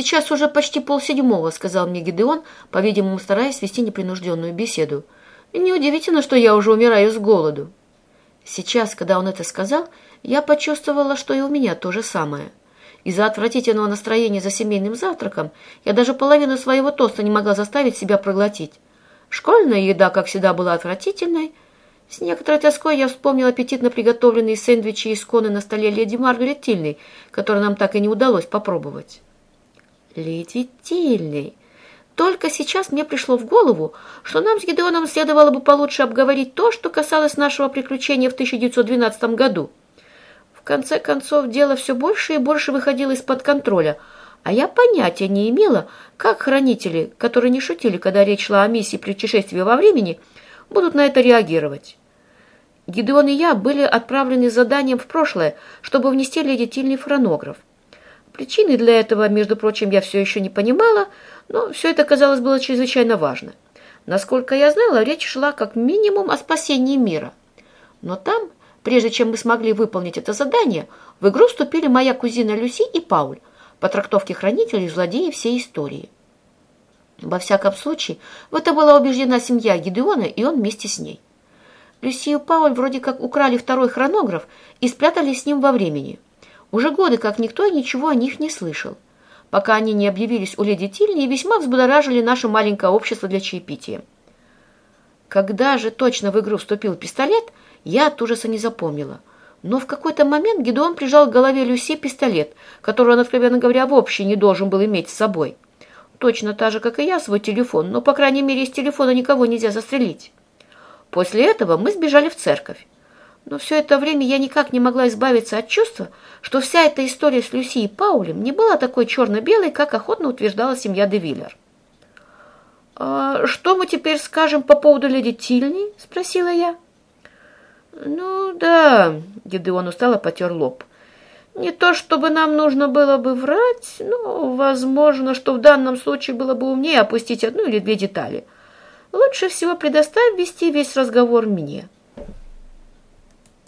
«Сейчас уже почти полседьмого», — сказал мне Гидеон, по-видимому, стараясь вести непринужденную беседу. «Неудивительно, что я уже умираю с голоду». Сейчас, когда он это сказал, я почувствовала, что и у меня то же самое. Из-за отвратительного настроения за семейным завтраком я даже половину своего тоста не могла заставить себя проглотить. Школьная еда, как всегда, была отвратительной. С некоторой тоской я вспомнила аппетитно приготовленные сэндвичи из коны на столе леди Маргарет Тильной, которые нам так и не удалось попробовать. Леди Тильной. Только сейчас мне пришло в голову, что нам с Гидеоном следовало бы получше обговорить то, что касалось нашего приключения в 1912 году. В конце концов, дело все больше и больше выходило из-под контроля, а я понятия не имела, как хранители, которые не шутили, когда речь шла о миссии путешествия во времени, будут на это реагировать. Гидеон и я были отправлены заданием в прошлое, чтобы внести леди Тильни фонограф. Причины для этого, между прочим, я все еще не понимала, но все это, казалось, было чрезвычайно важно. Насколько я знала, речь шла как минимум о спасении мира. Но там, прежде чем мы смогли выполнить это задание, в игру вступили моя кузина Люси и Пауль по трактовке хранителей злодеи всей истории. Во всяком случае, в это была убеждена семья Гидеона, и он вместе с ней. Люси и Пауль вроде как украли второй хронограф и спрятались с ним во времени – уже годы как никто ничего о них не слышал, пока они не объявились у леди Тильни и весьма взбудоражили наше маленькое общество для чаепития. Когда же точно в игру вступил пистолет, я от ужаса не запомнила. Но в какой-то момент Гедеон прижал к голове Люси пистолет, который он, откровенно говоря, вообще не должен был иметь с собой. Точно так же, как и я, свой телефон, но, по крайней мере, из телефона никого нельзя застрелить. После этого мы сбежали в церковь. Но все это время я никак не могла избавиться от чувства, что вся эта история с Люси и Паулем не была такой черно-белой, как охотно утверждала семья Девиллер. «А что мы теперь скажем по поводу леди Тильни?» – спросила я. «Ну да», – Гедеон устало потер лоб. «Не то, чтобы нам нужно было бы врать, но, возможно, что в данном случае было бы умнее опустить одну или две детали. Лучше всего предоставь вести весь разговор мне».